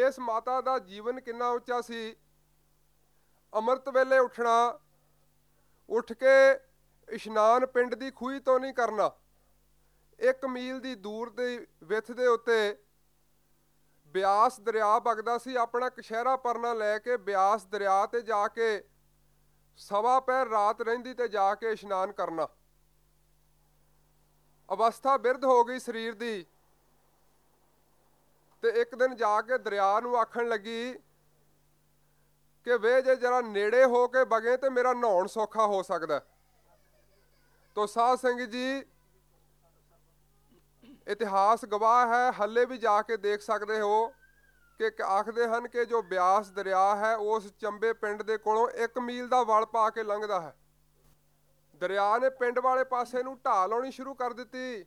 ਇਸ ਮਾਤਾ ਦਾ ਜੀਵਨ ਕਿੰਨਾ ਉੱਚਾ ਸੀ? ਅੰਮ੍ਰਿਤ ਵੇਲੇ ਉੱਠਣਾ, ਉੱਠ ਕੇ ਇਸ਼ਨਾਨ ਪਿੰਡ ਦੀ ਖੂਹੀ ਤੋਂ ਨਹੀਂ ਕਰਨਾ, ਇੱਕ ਮੀਲ ਦੀ ਦੂਰ ਦੀ ਵਿੱਥ ਦੇ ਉੱਤੇ ਬਿਆਸ ਦਰਿਆ ਵਗਦਾ ਸੀ। ਆਪਣਾ ਕਸ਼ਹਿਰਾ ਪਰਨਾ ਲੈ ਕੇ ਬਿਆਸ ਦਰਿਆ ਤੇ ਜਾ ਕੇ ਸਵਾ ਪੈਰ ਰਾਤ ਰਹਿੰਦੀ ਤੇ ਜਾ ਕੇ ਇਸ਼ਨਾਨ ਕਰਨਾ। ਅਵਸਥਾ ਬਿਰਧ ਹੋ ਗਈ ਸਰੀਰ ਦੀ। ਇੱਕ ਦਿਨ ਜਾ ਕੇ ਦਰਿਆ ਨੂੰ ਆਖਣ ਲੱਗੀ ਕਿ ਵੇ ਜੇ ਜਰਾ ਨੇੜੇ ਹੋ ਕੇ ਬਗੇ ਤੇ ਮੇਰਾ ਨਹਾਉਣ ਸੌਖਾ ਹੋ ਸਕਦਾ। ਤੋ ਸਾਧ ਸੰਗਤ ਜੀ, ਇਤਿਹਾਸ ਗਵਾਹ ਹੈ, ਹੱਲੇ ਵੀ ਜਾ ਕੇ ਦੇਖ ਸਕਦੇ ਹੋ ਕਿ ਆਖਦੇ ਹਨ ਕਿ ਜੋ ਬਿਆਸ ਦਰਿਆ ਹੈ, ਉਸ ਚੰਬੇ ਪਿੰਡ ਦੇ ਕੋਲੋਂ 1 ਮੀਲ ਦਾ ਵਲ ਪਾ ਕੇ ਲੰਘਦਾ ਹੈ। ਦਰਿਆ ਨੇ ਪਿੰਡ ਵਾਲੇ ਪਾਸੇ ਨੂੰ ਢਾਹ ਲਾਉਣੀ ਸ਼ੁਰੂ ਕਰ ਦਿੱਤੀ।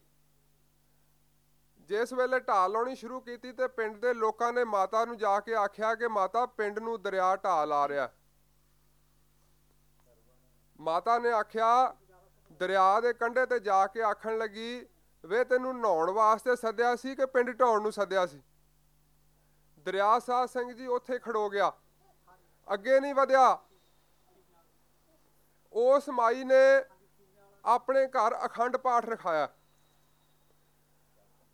ਜਿਸ ਵੇਲੇ ਢਾਲ ਲਾਉਣੀ ਸ਼ੁਰੂ ਕੀਤੀ ਤੇ ਪਿੰਡ ਦੇ ਲੋਕਾਂ ਨੇ ਮਾਤਾ ਨੂੰ ਜਾ ਕੇ ਆਖਿਆ ਕਿ ਮਾਤਾ ਪਿੰਡ ਨੂੰ ਦਰਿਆ ਢਾਲ ਆ ਰਿਹਾ। ਮਾਤਾ ਨੇ ਆਖਿਆ, ਦਰਿਆ ਦੇ ਕੰਢੇ ਤੇ ਜਾ ਕੇ ਆਖਣ ਲੱਗੀ, ਵੇ ਤੈਨੂੰ ਨਹਾਉਣ ਵਾਸਤੇ ਸੱਦਿਆ ਸੀ ਕਿ ਪਿੰਡ ਢਾਉਣ ਨੂੰ ਸੱਦਿਆ ਸੀ? ਦਰਿਆ ਸਾਧ ਸਿੰਘ ਜੀ ਉੱਥੇ ਖੜੋ ਗਿਆ। ਅੱਗੇ ਨਹੀਂ ਵਧਿਆ। ਉਸ ਮਾਈ ਨੇ ਆਪਣੇ ਘਰ ਅਖੰਡ ਪਾਠ ਰਖਾਇਆ।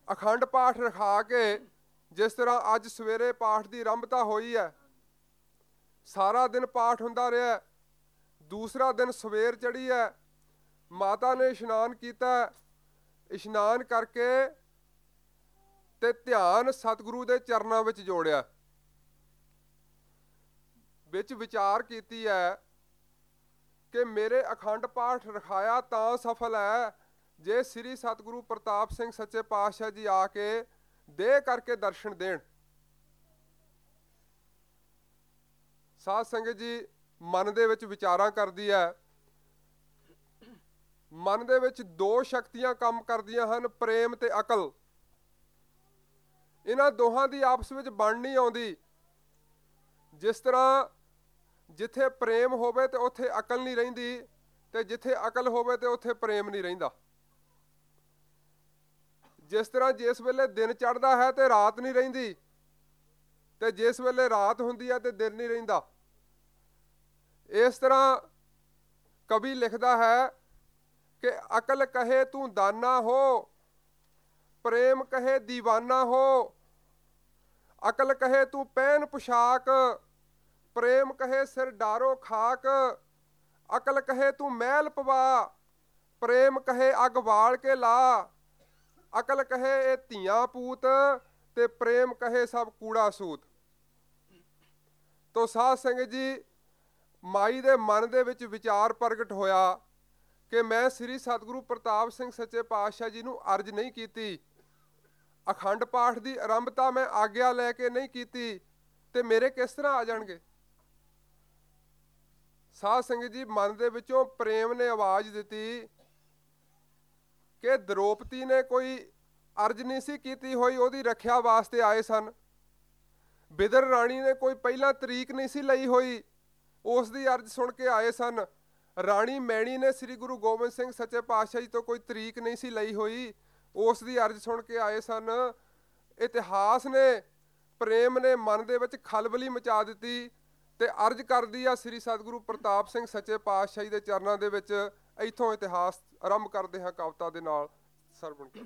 ਅਖੰਡ ਪਾਠ ਰਖਾ ਕੇ ਜਿਸ ਤਰ੍ਹਾਂ ਅੱਜ ਸਵੇਰੇ ਪਾਠ ਦੀ ਆਰੰਭਤਾ ਹੋਈ ਹੈ, ਸਾਰਾ ਦਿਨ ਪਾਠ ਹੁੰਦਾ ਰਿਹਾ ਦੂਸਰਾ ਦਿਨ ਸਵੇਰ ਚੜੀ ਹੈ, ਮਾਤਾ ਨੇ ਇਸ਼ਨਾਨ ਕੀਤਾ ਇਸ਼ਨਾਨ ਕਰਕੇ ਤੇ ਧਿਆਨ ਸਤਿਗੁਰੂ ਦੇ ਚਰਨਾਂ ਵਿੱਚ ਜੋੜਿਆ। ਵਿੱਚ ਵਿਚਾਰ ਕੀਤੀ ਹੈ ਕਿ ਮੇਰੇ ਅਖੰਡ ਪਾਠ ਰਖਾਇਆ ਤਾਂ ਸਫਲ ਹੈ ਜੇ ਸ੍ਰੀ ਸਤਿਗੁਰੂ ਪ੍ਰਤਾਪ ਸਿੰਘ ਸੱਚੇ ਪਾਤਸ਼ਾਹ ਜੀ ਆ ਕੇ ਦੇ ਕਰਕੇ ਦਰਸ਼ਨ ਦੇਣ। ਸਾਧ ਸੰਗਤ ਜੀ ਮਨ ਦੇ ਵਿੱਚ ਵਿਚਾਰਾਂ ਕਰਦੀ ਹੈ। ਮਨ ਦੇ ਵਿੱਚ ਦੋ ਸ਼ਕਤੀਆਂ ਕੰਮ ਕਰਦੀਆਂ ਹਨ, ਪ੍ਰੇਮ ਤੇ ਅਕਲ। ਇਹਨਾਂ ਦੋਹਾਂ ਦੀ ਆਪਸ ਵਿੱਚ ਬਣ ਨਹੀਂ ਆਉਂਦੀ। ਜਿਸ ਤਰ੍ਹਾਂ ਜਿੱਥੇ ਪ੍ਰੇਮ ਹੋਵੇ ਤੇ ਉੱਥੇ ਅਕਲ ਨਹੀਂ ਰਹਿੰਦੀ ਤੇ ਜਿੱਥੇ ਅਕਲ ਹੋਵੇ ਤੇ ਉੱਥੇ ਪ੍ਰੇਮ ਨਹੀਂ ਰਹਿੰਦਾ। ਜਿਸ ਤਰ੍ਹਾਂ ਜਿਸ ਵੇਲੇ ਦਿਨ ਚੜ੍ਹਦਾ ਹੈ ਤੇ ਰਾਤ ਨਹੀਂ ਰਹਿੰਦੀ, ਤੇ ਜਿਸ ਵੇਲੇ ਰਾਤ ਹੁੰਦੀ ਹੈ ਤੇ ਦਿਨ ਨਹੀਂ ਰਹਿੰਦਾ। ਇਸ ਤਰ੍ਹਾਂ ਕਵੀ ਲਿਖਦਾ ਹੈ ਕਿ ਅਕਲ ਕਹੇ ਤੂੰ ਦਾਨਾ ਹੋ, ਪ੍ਰੇਮ ਕਹੇ دیਵਾਨਾ ਹੋ, ਅਕਲ ਕਹੇ ਤੂੰ ਪਹਿਨ ਪੁਸ਼ਾਕ, ਪ੍ਰੇਮ ਕਹੇ ਸਿਰ ਡਾਰੋ ਖਾਕ, ਅਕਲ ਕਹੇ ਤੂੰ ਮਹਿਲ ਪਵਾ, ਪ੍ਰੇਮ ਕਹੇ ਅਗ ਵਾਲ ਕੇ ਲਾ। ਅਕਲ ਕਹੇ ਇਹ ਧੀਆਂ ਪੂਤ ਤੇ ਪ੍ਰੇਮ ਕਹੇ ਸਭ ਕੂੜਾ ਸੂਤ। ਤੋਂ ਸਾਧ ਸੰਗਤ ਜੀ, ਮਾਈ ਦੇ ਮਨ ਦੇ ਵਿੱਚ ਵਿਚਾਰ ਪ੍ਰਗਟ ਹੋਇਆ ਕਿ ਮੈਂ ਸ੍ਰੀ ਸਤਿਗੁਰੂ ਪ੍ਰਤਾਪ ਸਿੰਘ ਸੱਚੇ ਪਾਤਸ਼ਾਹ ਜੀ ਨੂੰ ਅਰਜ਼ ਨਹੀਂ ਕੀਤੀ। ਅਖੰਡ ਪਾਠ ਦੀ ਆਰੰਭਤਾ ਮੈਂ ਆਗਿਆ ਲੈ ਕੇ ਨਹੀਂ ਕੀਤੀ ਤੇ ਮੇਰੇ ਕਿਸ ਤਰ੍ਹਾਂ ਆ ਜਾਣਗੇ? ਸਾਧ ਸੰਗਤ ਜੀ, ਮਨ ਦੇ ਵਿੱਚੋਂ ਪ੍ਰੇਮ ਨੇ ਆਵਾਜ਼ ਦਿੱਤੀ ਕਿ ਦ੍ਰੋਪਦੀ ਨੇ ਕੋਈ ਅਰਜ਼ ਨਹੀਂ ਸੀ ਕੀਤੀ ਹੋਈ, ਉਹਦੀ ਰੱਖਿਆ ਵਾਸਤੇ ਆਏ ਸਨ। ਬਿਦਰ ਰਾਣੀ ਨੇ ਕੋਈ ਪਹਿਲਾਂ ਤਰੀਕ ਨਹੀਂ ਸੀ ਲਈ ਹੋਈ, ਉਸ ਦੀ ਅਰਜ਼ ਸੁਣ ਕੇ ਆਏ ਸਨ। ਰਾਣੀ ਮੈਣੀ ਨੇ ਸ੍ਰੀ ਗੁਰੂ ਗੋਬਿੰਦ ਸਿੰਘ ਸੱਚੇ ਪਾਤਸ਼ਾਹ ਜੀ ਤੋਂ ਕੋਈ ਤਰੀਕ ਨਹੀਂ ਸੀ ਲਈ ਹੋਈ, ਉਸ ਦੀ ਅਰਜ਼ ਸੁਣ ਕੇ ਆਏ ਸਨ। ਇਤਿਹਾਸ ਨੇ ਪ੍ਰੇਮ ਨੇ ਮਨ ਦੇ ਵਿੱਚ ਖਲਬਲੀ ਮਚਾ ਦਿੱਤੀ। ਤੇ ਅਰਜ਼ ਕਰਦੀ ਆ ਸ੍ਰੀ ਸਤਿਗੁਰੂ ਪ੍ਰਤਾਪ ਸਿੰਘ ਸੱਚੇ ਪਾਤਸ਼ਾਹੀ ਦੇ ਚਰਨਾਂ ਦੇ ਵਿੱਚ ਇੱਥੋਂ ਇਤਿਹਾਸ ਆਰੰਭ ਕਰਦੇ ਹਾਂ ਕਵਿਤਾ ਦੇ ਨਾਲ ਸਰਵਣ ਕਰੋ।